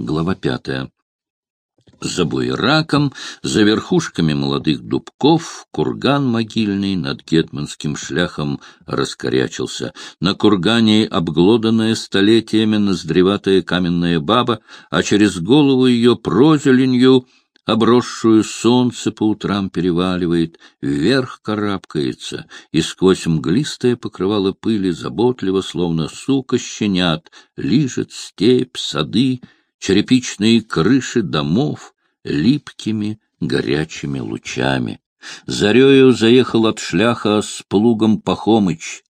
Глава пятая. За буераком, за верхушками молодых дубков, курган могильный над гетманским шляхом раскорячился. На кургане обглоданная столетиями ноздреватая каменная баба, а через голову ее прозеленью обросшую солнце по утрам переваливает, вверх карабкается, и сквозь мглистое покрывало пыли заботливо, словно сука щенят, лижет степь, сады, черепичные крыши домов липкими горячими лучами. Зарею заехал от шляха с плугом Пахомыч.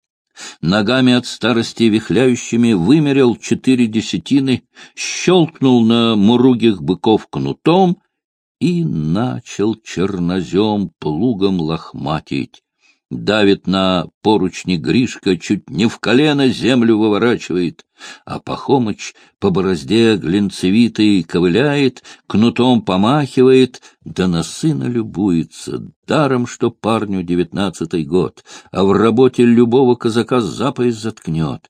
Ногами от старости вихляющими вымерил четыре десятины, щелкнул на муругих быков кнутом и начал чернозем плугом лохматить. Давит на поручни Гришка, чуть не в колено землю выворачивает, а Пахомыч по борозде глинцевитый ковыляет, кнутом помахивает, да на сына любуется, даром, что парню девятнадцатый год, а в работе любого казака за пояс заткнет.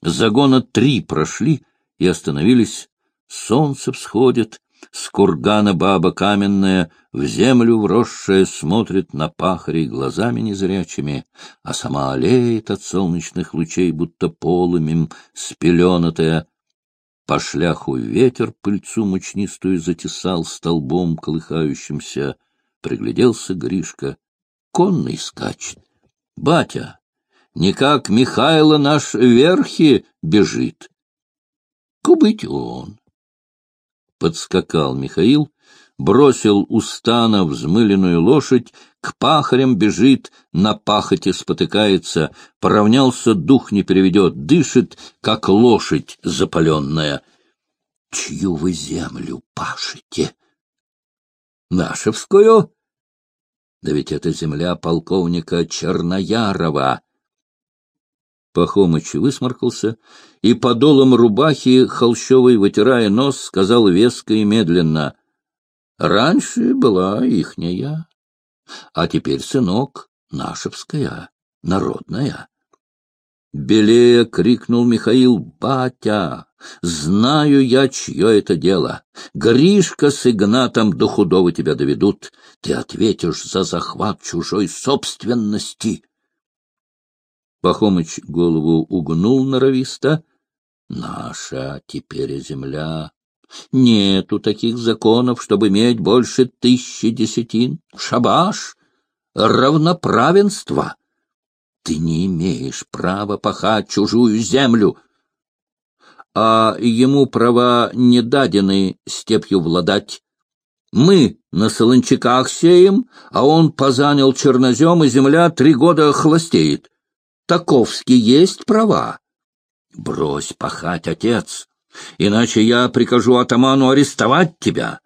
Загона три прошли и остановились, солнце всходит, с кургана баба каменная, в землю вросшая, смотрит на пахарей глазами незрячими, а сама олеет от солнечных лучей, будто полымем спеленатая. По шляху ветер пыльцу мучнистую затесал столбом колыхающимся. Пригляделся Гришка. Конный скачет. Батя, не как Михайло наш верхи бежит. Кубыть он. Подскакал Михаил, бросил у стана взмыленную лошадь, к пахарям бежит, на пахоте спотыкается, поравнялся, дух не переведет, дышит, как лошадь запаленная. Чью вы землю пашете? Нашевскую? Да ведь это земля полковника Черноярова. Пахомыч высморкался и подолом рубахи холщовой, вытирая нос, сказал веско и медленно. — Раньше была ихняя, а теперь, сынок, нашевская, народная. Белея крикнул Михаил, — Батя, знаю я, чье это дело. Гришка с Игнатом до худого тебя доведут. Ты ответишь за захват чужой собственности. Пахомыч голову угнул норовисто. Наша теперь земля. Нету таких законов, чтобы иметь больше тысячи десятин. Шабаш! Равноправенство! Ты не имеешь права пахать чужую землю. А ему права не дадены степью владать. Мы на солончаках сеем, а он позанял чернозем, и земля три года холостеет. Таковски есть права. Брось пахать, отец, иначе я прикажу атаману арестовать тебя.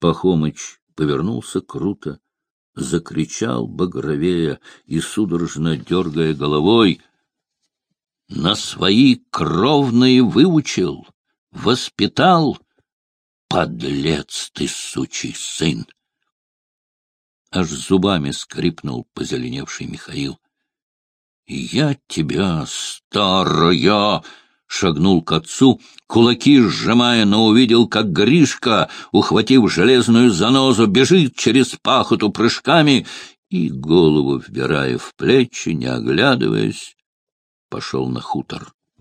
Пахомыч повернулся круто, закричал багровея и, судорожно дергая головой, на свои кровные выучил, воспитал. Подлец ты, сучий сын! Аж зубами скрипнул позеленевший Михаил. «Я тебя, старая!» шагнул к отцу, кулаки сжимая, но увидел, как Гришка, ухватив железную занозу, бежит через пахоту прыжками и, голову вбирая в плечи, не оглядываясь, пошел на хутор.